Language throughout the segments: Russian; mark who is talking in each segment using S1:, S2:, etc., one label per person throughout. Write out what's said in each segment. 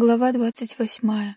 S1: Глава двадцать восьмая.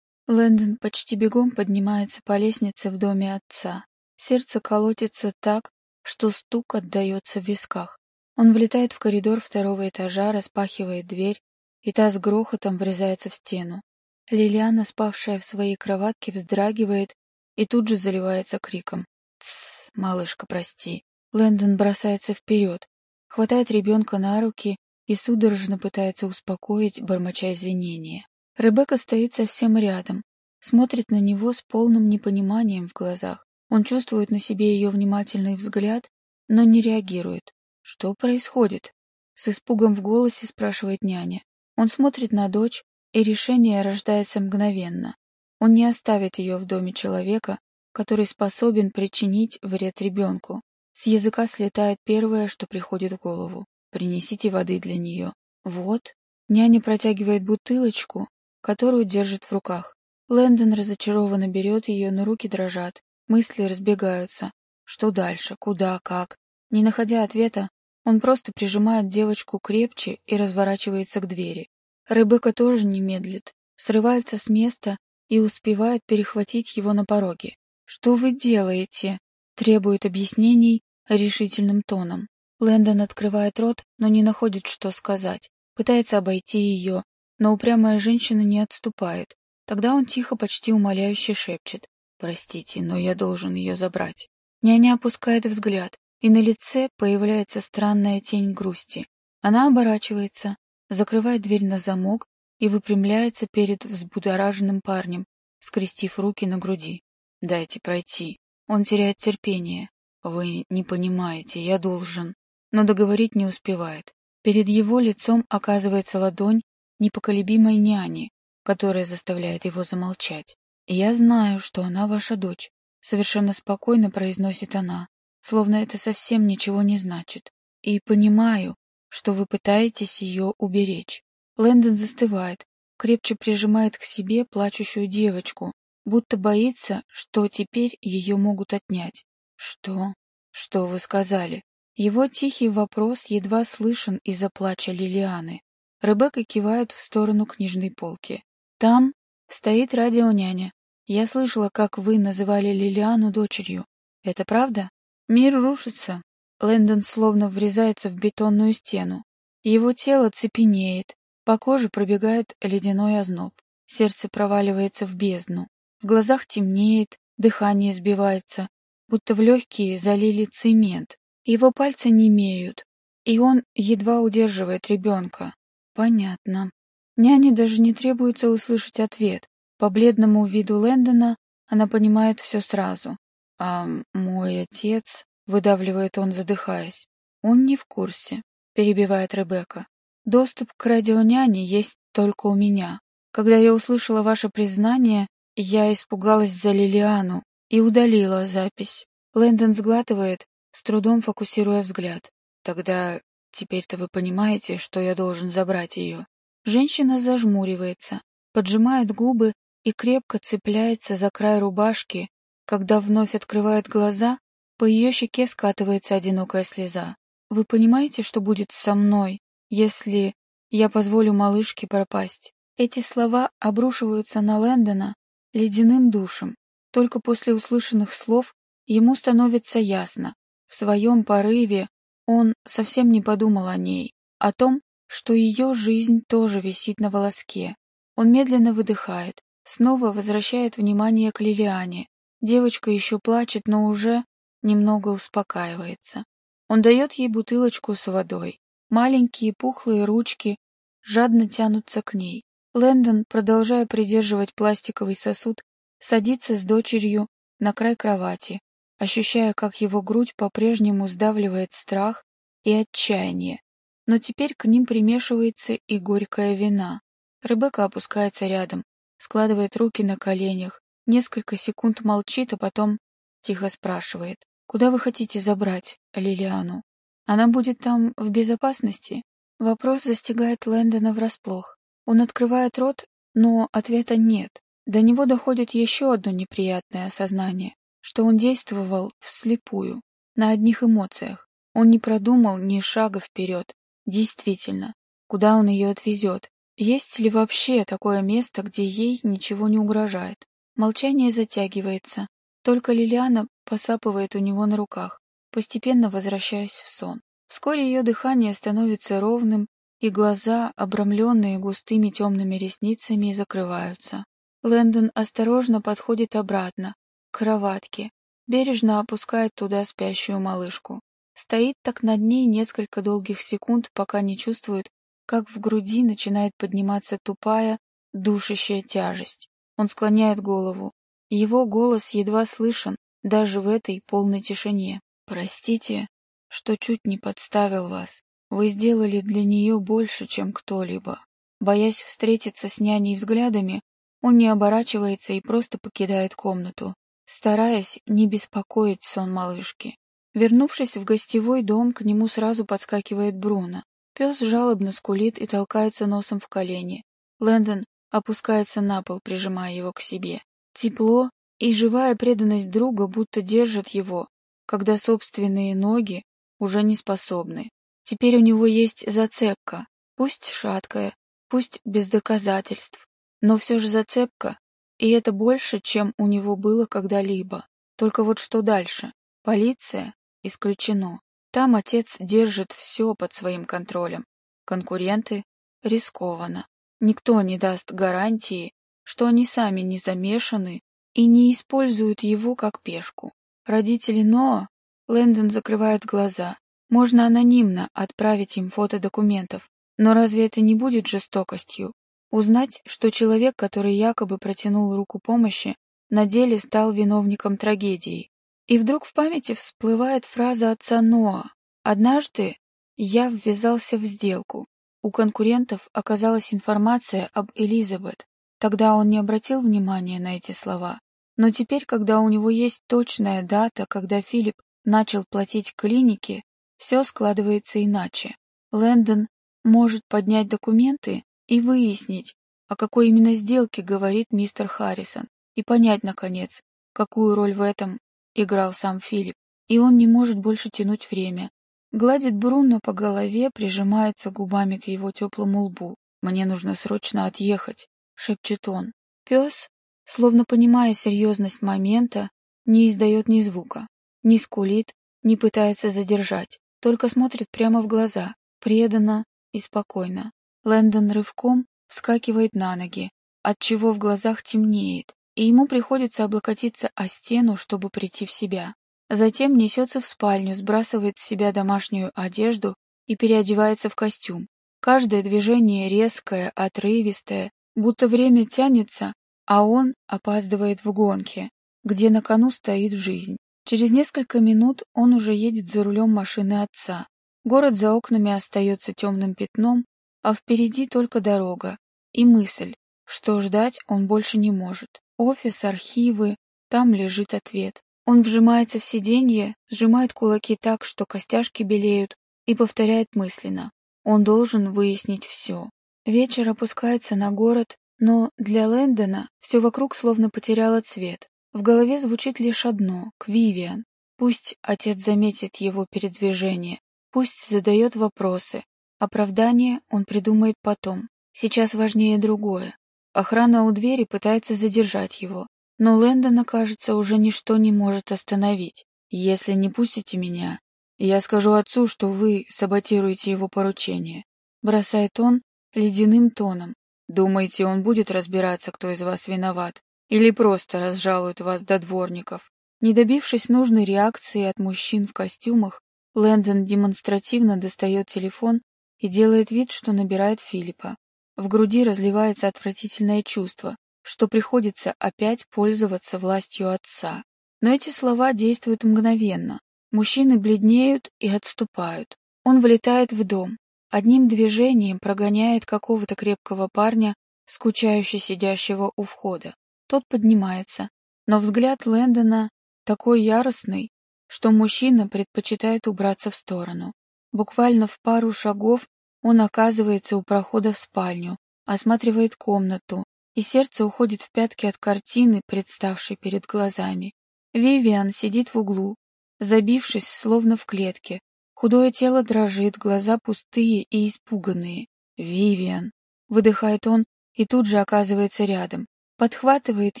S1: Лэндон почти бегом поднимается по лестнице в доме отца. Сердце колотится так, что стук отдается в висках. Он влетает в коридор второго этажа, распахивает дверь, и та с грохотом врезается в стену. Лилиана, спавшая в своей кроватке, вздрагивает и тут же заливается криком. «Тссс, малышка, прости». Лэндон бросается вперед, хватает ребенка на руки и судорожно пытается успокоить, бормоча извинения. Ребекка стоит совсем рядом, смотрит на него с полным непониманием в глазах. Он чувствует на себе ее внимательный взгляд, но не реагирует. «Что происходит?» С испугом в голосе спрашивает няня. Он смотрит на дочь, и решение рождается мгновенно. Он не оставит ее в доме человека, который способен причинить вред ребенку. С языка слетает первое, что приходит в голову. Принесите воды для нее. Вот. Няня протягивает бутылочку, которую держит в руках. Лэндон разочарованно берет ее, но руки дрожат. Мысли разбегаются. Что дальше? Куда? Как? Не находя ответа, он просто прижимает девочку крепче и разворачивается к двери. Ребекка тоже не медлит, срывается с места и успевает перехватить его на пороге. «Что вы делаете?» — требует объяснений решительным тоном. Лэндон открывает рот, но не находит, что сказать. Пытается обойти ее, но упрямая женщина не отступает. Тогда он тихо, почти умоляюще шепчет. «Простите, но я должен ее забрать». Няня опускает взгляд, и на лице появляется странная тень грусти. Она оборачивается, закрывает дверь на замок и выпрямляется перед взбудораженным парнем, скрестив руки на груди. «Дайте пройти». Он теряет терпение. «Вы не понимаете, я должен...» но договорить не успевает. Перед его лицом оказывается ладонь непоколебимой няни, которая заставляет его замолчать. «Я знаю, что она ваша дочь», — совершенно спокойно произносит она, словно это совсем ничего не значит. «И понимаю, что вы пытаетесь ее уберечь». Лэндон застывает, крепче прижимает к себе плачущую девочку, будто боится, что теперь ее могут отнять. «Что? Что вы сказали?» Его тихий вопрос едва слышен из-за плача Лилианы. Ребекка кивает в сторону книжной полки. «Там стоит радионяня. Я слышала, как вы называли Лилиану дочерью. Это правда? Мир рушится». Лэндон словно врезается в бетонную стену. Его тело цепенеет, по коже пробегает ледяной озноб. Сердце проваливается в бездну. В глазах темнеет, дыхание сбивается, будто в легкие залили цемент. Его пальцы немеют, и он едва удерживает ребенка. Понятно. Няне даже не требуется услышать ответ. По бледному виду Лэндона она понимает все сразу. «А мой отец...» — выдавливает он, задыхаясь. «Он не в курсе», — перебивает Ребекка. «Доступ к радионяне есть только у меня. Когда я услышала ваше признание, я испугалась за Лилиану и удалила запись». Лэндон сглатывает, с трудом фокусируя взгляд. Тогда теперь-то вы понимаете, что я должен забрать ее. Женщина зажмуривается, поджимает губы и крепко цепляется за край рубашки. Когда вновь открывает глаза, по ее щеке скатывается одинокая слеза. Вы понимаете, что будет со мной, если я позволю малышке пропасть? Эти слова обрушиваются на Лэндона ледяным душем. Только после услышанных слов ему становится ясно, в своем порыве он совсем не подумал о ней, о том, что ее жизнь тоже висит на волоске. Он медленно выдыхает, снова возвращает внимание к Лилиане. Девочка еще плачет, но уже немного успокаивается. Он дает ей бутылочку с водой. Маленькие пухлые ручки жадно тянутся к ней. Лэндон, продолжая придерживать пластиковый сосуд, садится с дочерью на край кровати, ощущая, как его грудь по-прежнему сдавливает страх и отчаяние. Но теперь к ним примешивается и горькая вина. Ребекка опускается рядом, складывает руки на коленях, несколько секунд молчит, а потом тихо спрашивает. «Куда вы хотите забрать Лилиану? Она будет там в безопасности?» Вопрос застигает Лэндона врасплох. Он открывает рот, но ответа нет. До него доходит еще одно неприятное осознание что он действовал вслепую, на одних эмоциях. Он не продумал ни шага вперед. Действительно, куда он ее отвезет? Есть ли вообще такое место, где ей ничего не угрожает? Молчание затягивается. Только Лилиана посапывает у него на руках, постепенно возвращаясь в сон. Вскоре ее дыхание становится ровным, и глаза, обрамленные густыми темными ресницами, закрываются. Лэндон осторожно подходит обратно, к кроватке, бережно опускает туда спящую малышку. Стоит так над ней несколько долгих секунд, пока не чувствует, как в груди начинает подниматься тупая, душащая тяжесть. Он склоняет голову. Его голос едва слышен, даже в этой полной тишине. «Простите, что чуть не подставил вас. Вы сделали для нее больше, чем кто-либо». Боясь встретиться с няней взглядами, он не оборачивается и просто покидает комнату, стараясь не беспокоить сон малышки. Вернувшись в гостевой дом, к нему сразу подскакивает Бруно. Пес жалобно скулит и толкается носом в колени. Лэндон опускается на пол, прижимая его к себе. Тепло и живая преданность друга будто держат его, когда собственные ноги уже не способны. Теперь у него есть зацепка, пусть шаткая, пусть без доказательств, но все же зацепка, и это больше, чем у него было когда-либо. Только вот что дальше? Полиция? Исключено. Там отец держит все под своим контролем. Конкуренты? Рискованно. Никто не даст гарантии, что они сами не замешаны и не используют его как пешку. Родители Ноа, Лэндон закрывает глаза. Можно анонимно отправить им фото документов, но разве это не будет жестокостью? Узнать, что человек, который якобы протянул руку помощи, на деле стал виновником трагедии. И вдруг в памяти всплывает фраза отца Ноа. «Однажды я ввязался в сделку. У конкурентов оказалась информация об Элизабет. Тогда он не обратил внимания на эти слова. Но теперь, когда у него есть точная дата, когда Филипп начал платить клинике, все складывается иначе. Лэндон может поднять документы и выяснить, о какой именно сделке говорит мистер Харрисон, и понять, наконец, какую роль в этом играл сам Филипп, и он не может больше тянуть время. Гладит Бруно по голове, прижимается губами к его теплому лбу. «Мне нужно срочно отъехать», — шепчет он. Пес, словно понимая серьезность момента, не издает ни звука, не скулит, не пытается задержать, только смотрит прямо в глаза, преданно и спокойно. Лэндон рывком вскакивает на ноги, отчего в глазах темнеет, и ему приходится облокотиться о стену, чтобы прийти в себя. Затем несется в спальню, сбрасывает с себя домашнюю одежду и переодевается в костюм. Каждое движение резкое, отрывистое, будто время тянется, а он опаздывает в гонке, где на кону стоит жизнь. Через несколько минут он уже едет за рулем машины отца. Город за окнами остается темным пятном, а впереди только дорога и мысль, что ждать он больше не может. Офис, архивы, там лежит ответ. Он вжимается в сиденье, сжимает кулаки так, что костяшки белеют, и повторяет мысленно. Он должен выяснить все. Вечер опускается на город, но для Лэндона все вокруг словно потеряло цвет. В голове звучит лишь одно — к Вивиан. Пусть отец заметит его передвижение, пусть задает вопросы. Оправдание он придумает потом. Сейчас важнее другое. Охрана у двери пытается задержать его, но Лэндона, кажется, уже ничто не может остановить. Если не пустите меня, я скажу отцу, что вы саботируете его поручение. Бросает он ледяным тоном. Думаете, он будет разбираться, кто из вас виноват? Или просто разжалует вас до дворников? Не добившись нужной реакции от мужчин в костюмах, Лэндон демонстративно достает телефон и делает вид, что набирает Филиппа. В груди разливается отвратительное чувство, что приходится опять пользоваться властью отца. Но эти слова действуют мгновенно. Мужчины бледнеют и отступают. Он влетает в дом, одним движением прогоняет какого-то крепкого парня, скучающе сидящего у входа. Тот поднимается, но взгляд Лэндона такой яростный, что мужчина предпочитает убраться в сторону. Буквально в пару шагов он оказывается у прохода в спальню, осматривает комнату, и сердце уходит в пятки от картины, представшей перед глазами. Вивиан сидит в углу, забившись, словно в клетке. Худое тело дрожит, глаза пустые и испуганные. Вивиан. выдыхает он и тут же оказывается рядом, подхватывает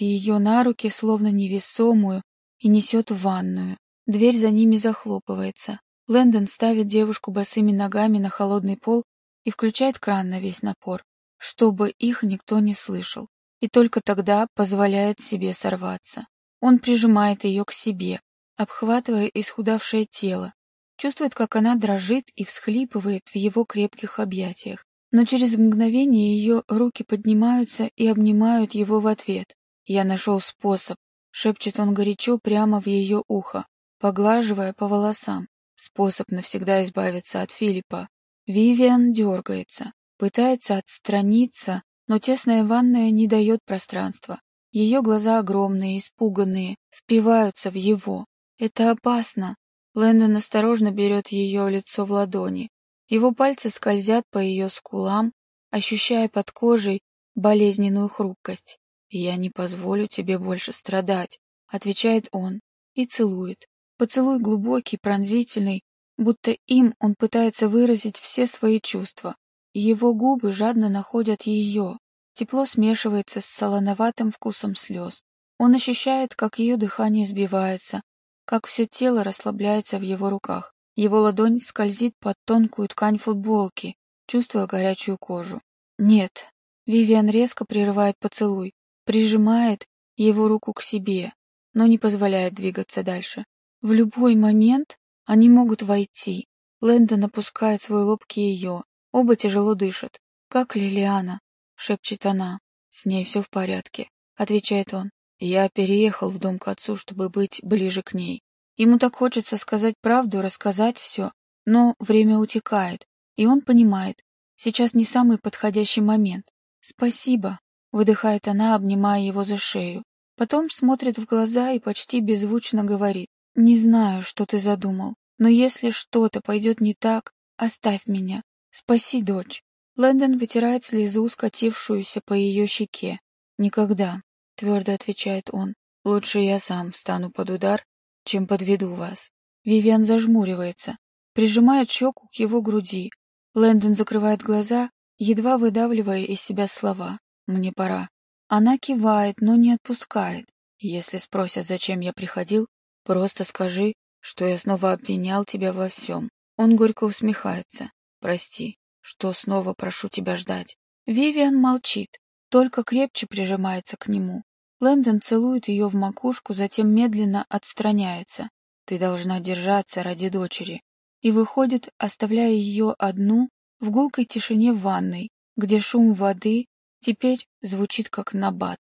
S1: ее на руки, словно невесомую, и несет в ванную. Дверь за ними захлопывается. Лэндон ставит девушку босыми ногами на холодный пол и включает кран на весь напор, чтобы их никто не слышал, и только тогда позволяет себе сорваться. Он прижимает ее к себе, обхватывая исхудавшее тело, чувствует, как она дрожит и всхлипывает в его крепких объятиях. Но через мгновение ее руки поднимаются и обнимают его в ответ. «Я нашел способ», — шепчет он горячо прямо в ее ухо, поглаживая по волосам. Способ навсегда избавиться от Филиппа. Вивиан дергается, пытается отстраниться, но тесная ванная не дает пространства. Ее глаза огромные, испуганные, впиваются в его. Это опасно. Лэндон осторожно берет ее лицо в ладони. Его пальцы скользят по ее скулам, ощущая под кожей болезненную хрупкость. «Я не позволю тебе больше страдать», — отвечает он и целует. Поцелуй глубокий, пронзительный, будто им он пытается выразить все свои чувства. Его губы жадно находят ее. Тепло смешивается с солоноватым вкусом слез. Он ощущает, как ее дыхание сбивается, как все тело расслабляется в его руках. Его ладонь скользит под тонкую ткань футболки, чувствуя горячую кожу. Нет. Вивиан резко прерывает поцелуй, прижимает его руку к себе, но не позволяет двигаться дальше. В любой момент они могут войти. Лэндон опускает свой лоб к ее. Оба тяжело дышат. «Как Лилиана?» — шепчет она. «С ней все в порядке», — отвечает он. «Я переехал в дом к отцу, чтобы быть ближе к ней. Ему так хочется сказать правду, рассказать все, но время утекает, и он понимает, сейчас не самый подходящий момент. «Спасибо», — выдыхает она, обнимая его за шею. Потом смотрит в глаза и почти беззвучно говорит. «Не знаю, что ты задумал, но если что-то пойдет не так, оставь меня. Спаси дочь». Лэндон вытирает слезу, скатившуюся по ее щеке. «Никогда», — твердо отвечает он. «Лучше я сам встану под удар, чем подведу вас». Вивиан зажмуривается, прижимает щеку к его груди. Лэндон закрывает глаза, едва выдавливая из себя слова. «Мне пора». Она кивает, но не отпускает. Если спросят, зачем я приходил, Просто скажи, что я снова обвинял тебя во всем. Он горько усмехается. Прости, что снова прошу тебя ждать. Вивиан молчит, только крепче прижимается к нему. Лэндон целует ее в макушку, затем медленно отстраняется. Ты должна держаться ради дочери. И выходит, оставляя ее одну в гулкой тишине в ванной, где шум воды теперь звучит как набат.